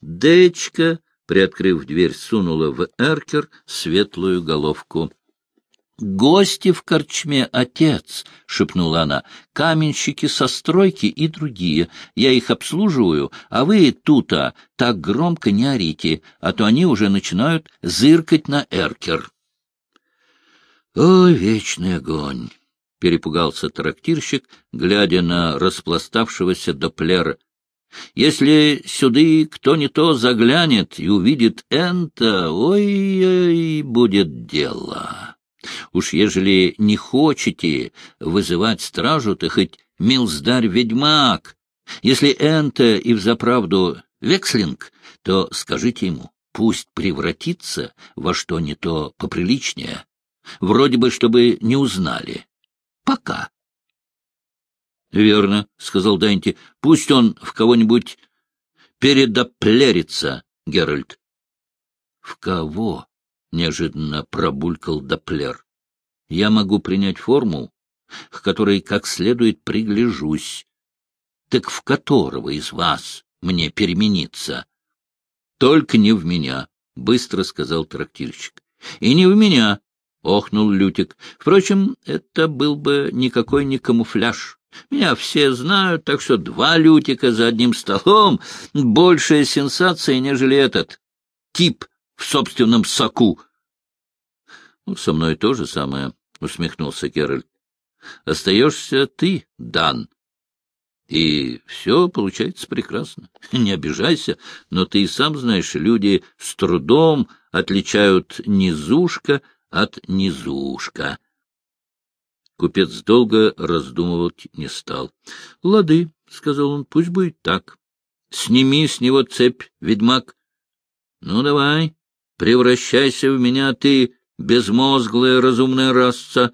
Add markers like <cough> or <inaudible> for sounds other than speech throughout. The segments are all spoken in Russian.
Дечка, приоткрыв дверь, сунула в эркер светлую головку. — Гости в корчме, отец, — шепнула она, — каменщики со стройки и другие. Я их обслуживаю, а вы тута так громко не орите, а то они уже начинают зыркать на эркер. — О, вечный огонь! — перепугался трактирщик, глядя на распластавшегося доплера. — Если сюды кто не то заглянет и увидит энто, ой-ой, будет дело. Уж ежели не хочете вызывать стражу, то хоть милздарь-ведьмак. Если энто и взаправду векслинг, то скажите ему, пусть превратится во что не то поприличнее, вроде бы, чтобы не узнали. Пока. — Верно, — сказал Дэнти. — Пусть он в кого-нибудь передоплерится, Геральт. — В кого? — неожиданно пробулькал Доплер. — Я могу принять форму, к которой как следует пригляжусь. Так в которого из вас мне перемениться? — Только не в меня, — быстро сказал трактирщик. — И не в меня, — охнул Лютик. — Впрочем, это был бы никакой не камуфляж. Меня все знают, так что два Лютика за одним столом — большая сенсация, нежели этот тип в собственном соку. — Ну, со мной то же самое, — усмехнулся Геральт. — Остаешься ты, Дан. И все получается прекрасно. <laughs> Не обижайся, но ты и сам знаешь, люди с трудом отличают низушка от низушка. Купец долго раздумывать не стал. — Лады, — сказал он, — пусть будет так. Сними с него цепь, ведьмак. — Ну, давай, превращайся в меня, ты, безмозглая разумная раса.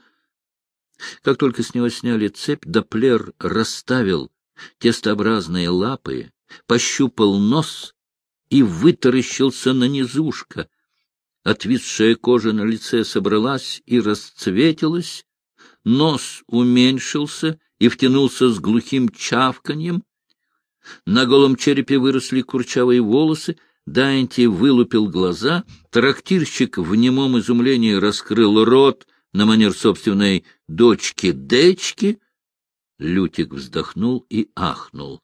Как только с него сняли цепь, Доплер расставил тестообразные лапы, пощупал нос и вытаращился на низушка. Отвисшая кожа на лице собралась и расцветилась, нос уменьшился и втянулся с глухим чавканьем. На голом черепе выросли курчавые волосы, Дайнти вылупил глаза, трактирщик в немом изумлении раскрыл рот на манер собственной дочки-дечки. Лютик вздохнул и ахнул.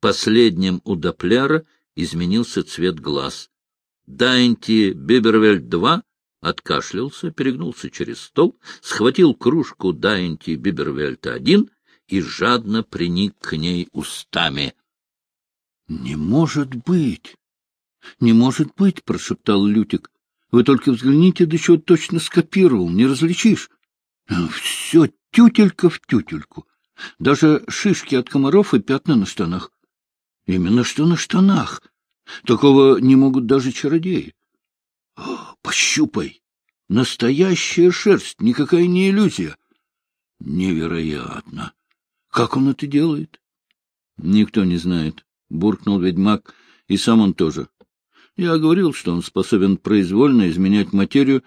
Последним у допплера изменился цвет глаз. Дайнти Бибервельт-2 откашлялся, перегнулся через стол, схватил кружку Дайнти Бибервельта-1 и жадно приник к ней устами. — Не может быть! Не может быть! — прошептал Лютик. — Вы только взгляните, до чего точно скопировал, не различишь. Все тютелька в тютельку. Даже шишки от комаров и пятна на штанах. Именно что на штанах. Такого не могут даже чародеи. Пощупай. Настоящая шерсть, никакая не иллюзия. Невероятно. Как он это делает? Никто не знает, буркнул ведьмак, и сам он тоже. Я говорил, что он способен произвольно изменять материю,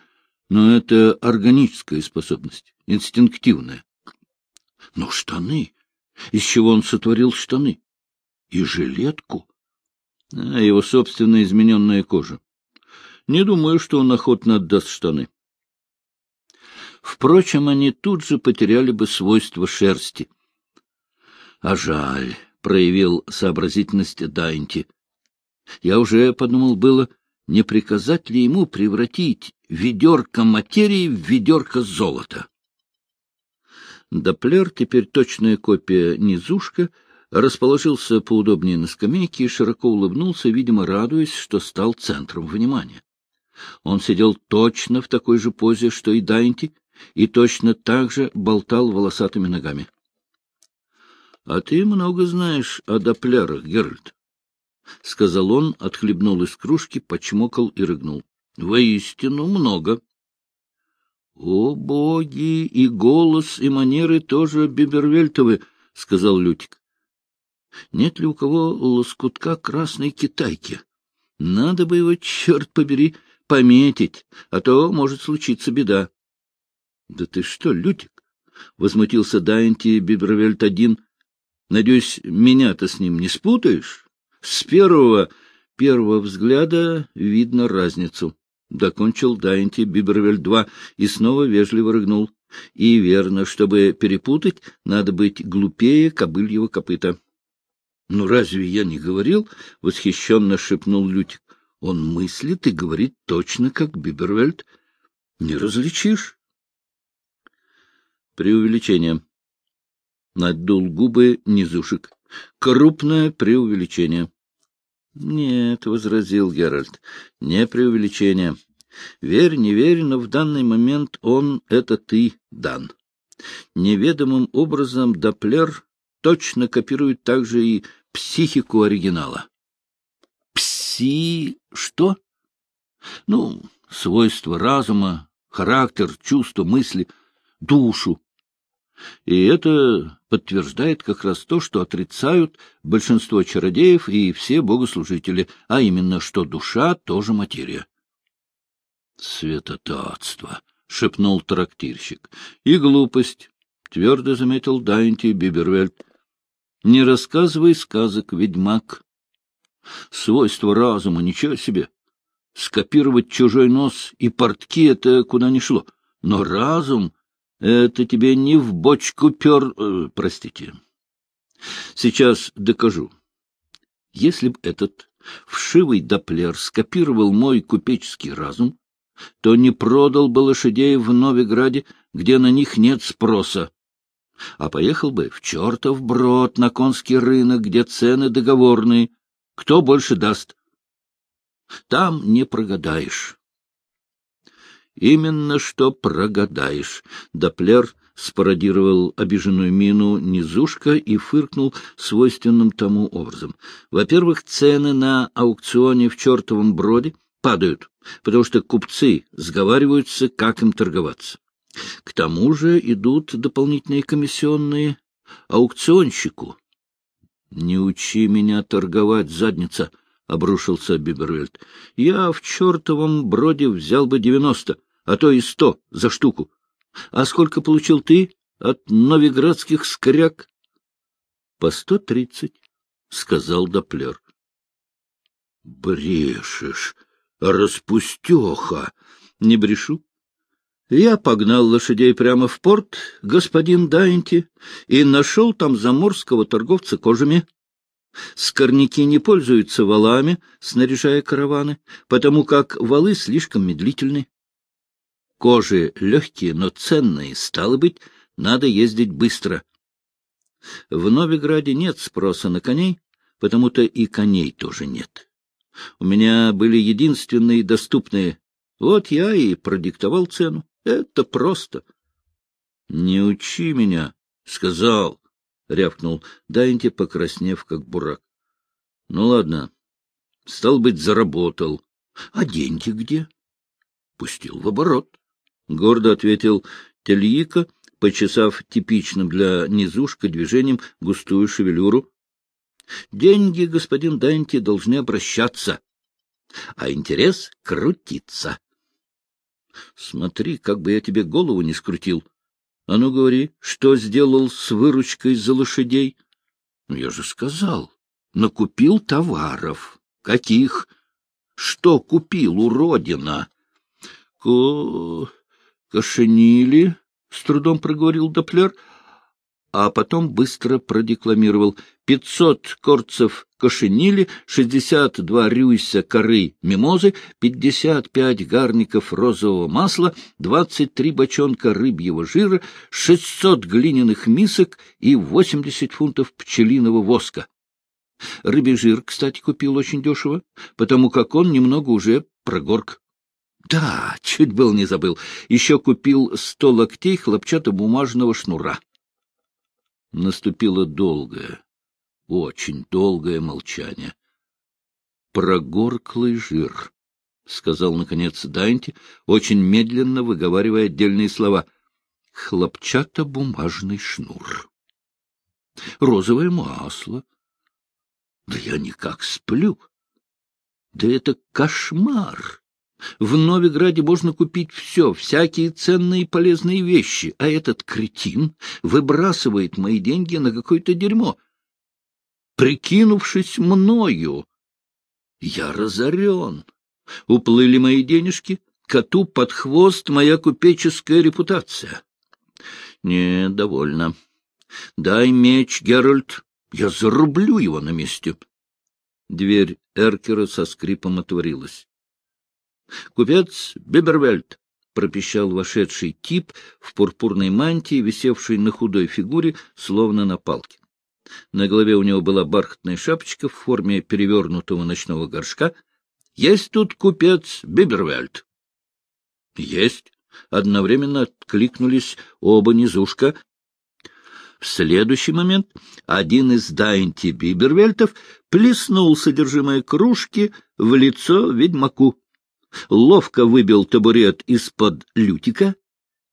но это органическая способность, инстинктивная. Но штаны! Из чего он сотворил штаны? И жилетку? А его собственная измененная кожа. Не думаю, что он охотно отдаст штаны. Впрочем, они тут же потеряли бы свойства шерсти. А жаль, — проявил сообразительность Дайнти. Я уже подумал было, не приказать ли ему превратить ведерко материи в ведерко золота. Доплер, теперь точная копия низушка, расположился поудобнее на скамейке и широко улыбнулся, видимо, радуясь, что стал центром внимания. Он сидел точно в такой же позе, что и Дайнти, и точно так же болтал волосатыми ногами. — А ты много знаешь о доплярах, Геральт, — сказал он, отхлебнул из кружки, почмокал и рыгнул. — Воистину много. — О, боги! И голос, и манеры тоже бибервельтовы, — сказал Лютик. — Нет ли у кого лоскутка красной китайки? Надо бы его, черт побери, — пометить, а то может случиться беда. — Да ты что, Лютик? — возмутился Дайнти Бибервельт один. — Надеюсь, меня-то с ним не спутаешь? С первого первого взгляда видно разницу. Докончил Дайнти Бибервель-2 и снова вежливо рыгнул. И верно, чтобы перепутать, надо быть глупее кобыльего копыта. — Ну, разве я не говорил? — восхищенно шепнул Лютик. — Он мыслит и говорит точно, как Бибервельд. Не различишь. Преувеличение. Надул губы низушек. Крупное преувеличение. — Нет, — возразил Геральт, — не преувеличение. Верь, не верь, но в данный момент он — это ты, Дан. Неведомым образом Доплер точно копирует также и психику оригинала. Пси... что? Ну, свойства разума, характер, чувства, мысли, душу. И это подтверждает как раз то, что отрицают большинство чародеев и все богослужители, а именно, что душа тоже материя. Светотатство, — шепнул трактирщик. — И глупость, — твердо заметил Дайнти Бибервельд. — Не рассказывай сказок, ведьмак. Свойство разума, ничего себе. Скопировать чужой нос и портки — это куда ни шло. Но разум — это тебе не в бочку пер... Э, простите. Сейчас докажу. Если б этот вшивый доплер скопировал мой купеческий разум, то не продал бы лошадей в Новиграде, где на них нет спроса, а поехал бы в чертов брод на конский рынок, где цены договорные. Кто больше даст? Там не прогадаешь. Именно что прогадаешь. Доплер спародировал обиженную мину низушка и фыркнул свойственным тому образом. Во-первых, цены на аукционе в чертовом броде падают, потому что купцы сговариваются, как им торговаться. К тому же идут дополнительные комиссионные аукционщику. — Не учи меня торговать, задница! — обрушился Бибервельд. — Я в чертовом броде взял бы девяносто, а то и сто за штуку. А сколько получил ты от новиградских скряк? — По сто тридцать, — сказал Доплер. — Брешешь! распустеха. Не брешу. Я погнал лошадей прямо в порт, господин Дайнти, и нашел там заморского торговца кожами. Скорняки не пользуются валами, снаряжая караваны, потому как валы слишком медлительны. Кожи легкие, но ценные, стало быть, надо ездить быстро. В Новиграде нет спроса на коней, потому-то и коней тоже нет. У меня были единственные доступные. Вот я и продиктовал цену. Это просто. — Не учи меня, — сказал, — рявкнул Дайнти, покраснев, как бурак. — Ну, ладно. Стал быть, заработал. — А деньги где? — Пустил в оборот. Гордо ответил Тельика, почесав типичным для низушка движением густую шевелюру. Деньги, господин Данти, должны обращаться, а интерес — крутиться. Смотри, как бы я тебе голову не скрутил. А ну, говори, что сделал с выручкой за лошадей? Ну, я же сказал, накупил товаров. Каких? Что купил, уродина? Ко... Кошенили, — с трудом проговорил Доплер, — а потом быстро продекламировал пятьсот корцев кошенили, шестьдесят два рюйса коры мимозы, пятьдесят пять гарников розового масла, двадцать три бочонка рыбьего жира, шестьсот глиняных мисок и восемьдесят фунтов пчелиного воска. Рыбий жир, кстати, купил очень дешево, потому как он немного уже прогорк. Да, чуть был не забыл. Еще купил сто локтей хлопчатобумажного шнура. Наступило долгое, очень долгое молчание. «Прогорклый жир», — сказал, наконец, Данти, очень медленно выговаривая отдельные слова. «Хлопчато-бумажный шнур». «Розовое масло». «Да я никак сплю». «Да это кошмар!» В Новиграде можно купить все, всякие ценные и полезные вещи, а этот кретин выбрасывает мои деньги на какое-то дерьмо, прикинувшись мною. Я разорен. Уплыли мои денежки, коту под хвост моя купеческая репутация. Не, довольно. Дай меч, Геральт, я зарублю его на месте. Дверь Эркера со скрипом отворилась. — Купец Бибервельд, — пропищал вошедший тип в пурпурной мантии, висевшей на худой фигуре, словно на палке. На голове у него была бархатная шапочка в форме перевернутого ночного горшка. — Есть тут купец Бибервельд? — Есть. Одновременно откликнулись оба низушка. В следующий момент один из Дайнти Бибервельтов плеснул содержимое кружки в лицо ведьмаку, ловко выбил табурет из-под лютика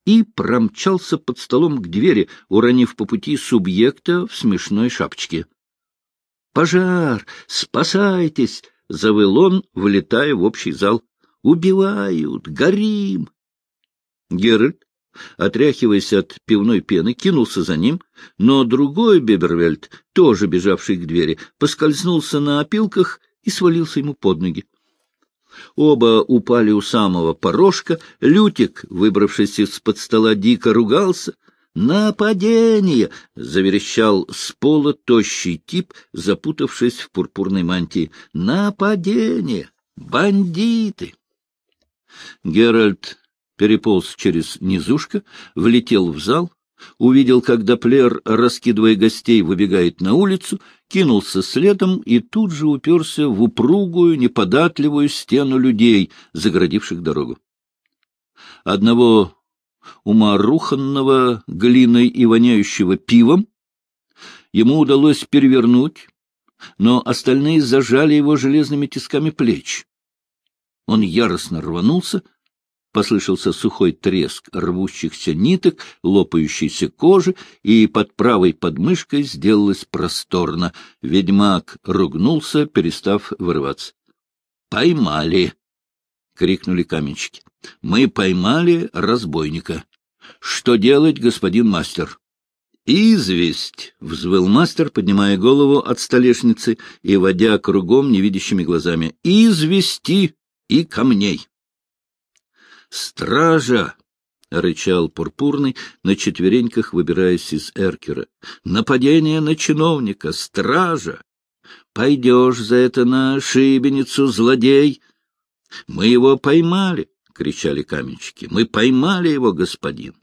и промчался под столом к двери, уронив по пути субъекта в смешной шапочке. «Пожар! Спасайтесь!» — завыл он, влетая в общий зал. «Убивают! Горим!» Геральт, отряхиваясь от пивной пены, кинулся за ним, но другой Бебервельд, тоже бежавший к двери, поскользнулся на опилках и свалился ему под ноги. Оба упали у самого порожка. Лютик, выбравшись из-под стола, дико ругался. «Нападение!» — заверещал с пола тощий тип, запутавшись в пурпурной мантии. «Нападение! Бандиты!» Геральт переполз через низушка, влетел в зал, увидел, как Доплер, раскидывая гостей, выбегает на улицу, кинулся следом и тут же уперся в упругую, неподатливую стену людей, загородивших дорогу. Одного уморуханного глиной и воняющего пивом ему удалось перевернуть, но остальные зажали его железными тисками плеч. Он яростно рванулся, Послышался сухой треск рвущихся ниток, лопающейся кожи, и под правой подмышкой сделалось просторно. Ведьмак ругнулся, перестав вырываться. — Поймали! — крикнули каменщики. — Мы поймали разбойника. Что делать, господин мастер? — Известь! — взвыл мастер, поднимая голову от столешницы и водя кругом невидящими глазами. — Извести и камней! «Стража!» — рычал Пурпурный, на четвереньках выбираясь из эркера. «Нападение на чиновника! Стража! Пойдешь за это на шибеницу, злодей!» «Мы его поймали!» — кричали каменщики. «Мы поймали его, господин!»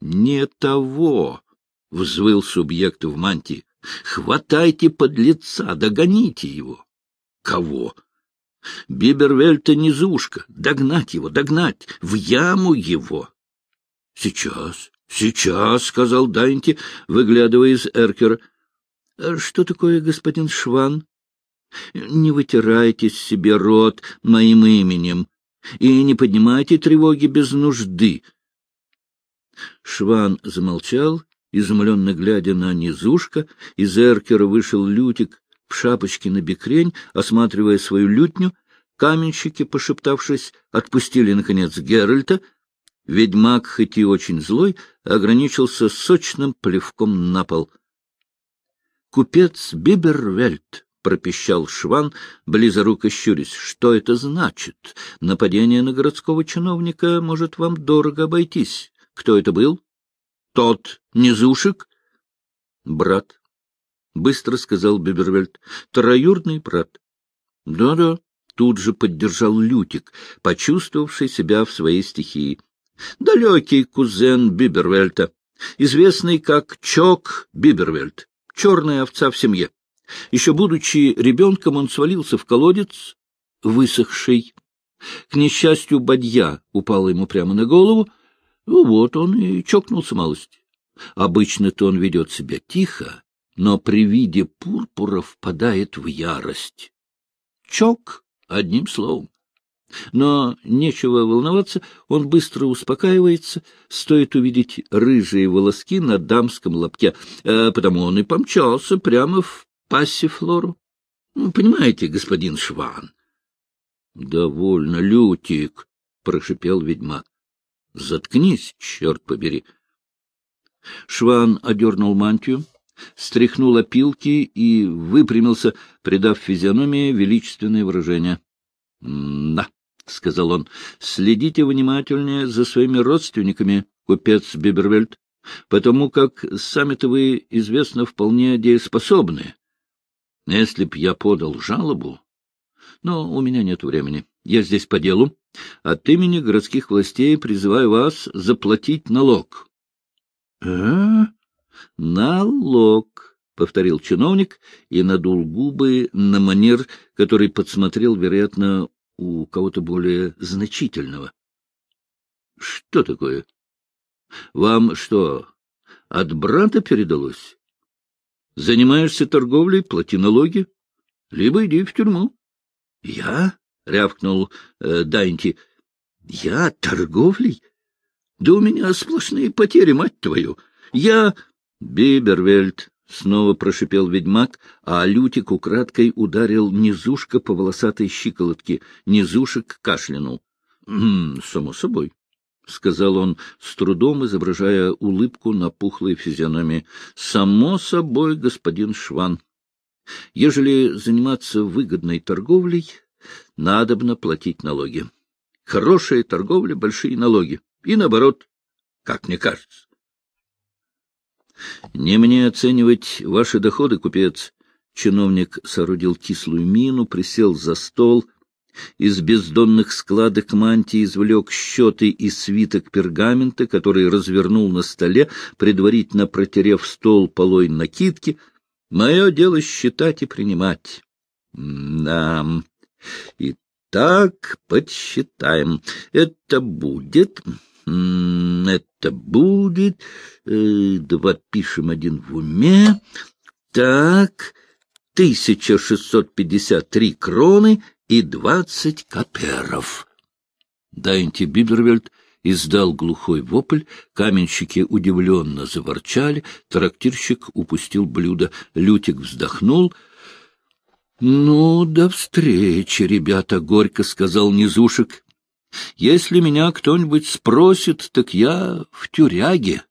«Не того!» — взвыл субъект в мантии. «Хватайте под лица, догоните его!» «Кого?» Бибервельта низушка. Догнать его, догнать, в яму его. — Сейчас, сейчас, — сказал Дайнти, выглядывая из эркера. — Что такое, господин Шван? — Не вытирайте себе рот моим именем и не поднимайте тревоги без нужды. Шван замолчал, изумленно глядя на низушка. Из эркера вышел Лютик в шапочке на бекрень, осматривая свою лютню, каменщики, пошептавшись, отпустили, наконец, Геральта. Ведьмак, хоть и очень злой, ограничился сочным плевком на пол. — Купец Бибервельт, — пропищал Шван, близоруко щурясь, — что это значит? Нападение на городского чиновника может вам дорого обойтись. Кто это был? — Тот низушек? — Брат, — быстро сказал Бибервельд. — Троюрный брат. Да — Да-да, — тут же поддержал Лютик, почувствовавший себя в своей стихии. — Далекий кузен Бибервельта, известный как Чок Бибервельт, черная овца в семье. Еще будучи ребенком, он свалился в колодец, высохший. К несчастью, бадья упала ему прямо на голову. Ну вот он и чокнулся малость. Обычно-то он ведет себя тихо, но при виде пурпура впадает в ярость. Чок, одним словом. Но нечего волноваться, он быстро успокаивается, стоит увидеть рыжие волоски на дамском лобке, а потому он и помчался прямо в пассифлору. Ну, понимаете, господин Шван? — Довольно, Лютик, — прошипел ведьмак. — Заткнись, черт побери. Шван одернул мантию, стряхнул опилки и выпрямился, придав физиономии величественное выражение. — Да, — сказал он, — следите внимательнее за своими родственниками, купец Бибервельд, потому как сами-то вы, известно, вполне дееспособны. Если б я подал жалобу... Но у меня нет времени. Я здесь по делу. От имени городских властей призываю вас заплатить налог. — А? Налог, — повторил чиновник и надул губы на манер, который подсмотрел, вероятно, у кого-то более значительного. — Что такое? Вам что, от брата передалось? Занимаешься торговлей, плати налоги, либо иди в тюрьму. — Я? — рявкнул э, Дайнти. — Я торговлей? Да у меня сплошные потери, мать твою. Я... Бибервельд, — снова прошипел ведьмак, а Лютик украдкой ударил низушка по волосатой щиколотке. Низушек кашлянул. — Само собой, — сказал он, с трудом изображая улыбку на пухлой физиономии. — Само собой, господин Шван. Ежели заниматься выгодной торговлей, надобно платить налоги. Хорошая торговля — большие налоги. И наоборот, как мне кажется. — Не мне оценивать ваши доходы, купец. Чиновник соорудил кислую мину, присел за стол — из бездонных складок мантии извлек счеты и свиток пергамента, который развернул на столе, предварительно протерев стол полой накидки. Мое дело считать и принимать. Да. Итак, подсчитаем. Это будет... Это будет... Э, два пишем один в уме. Так, 1653 кроны и двадцать каперов. Дайнти Бибервельд издал глухой вопль, каменщики удивленно заворчали, трактирщик упустил блюдо, Лютик вздохнул. — Ну, до встречи, ребята, — горько сказал Низушек. — Если меня кто-нибудь спросит, так я в тюряге.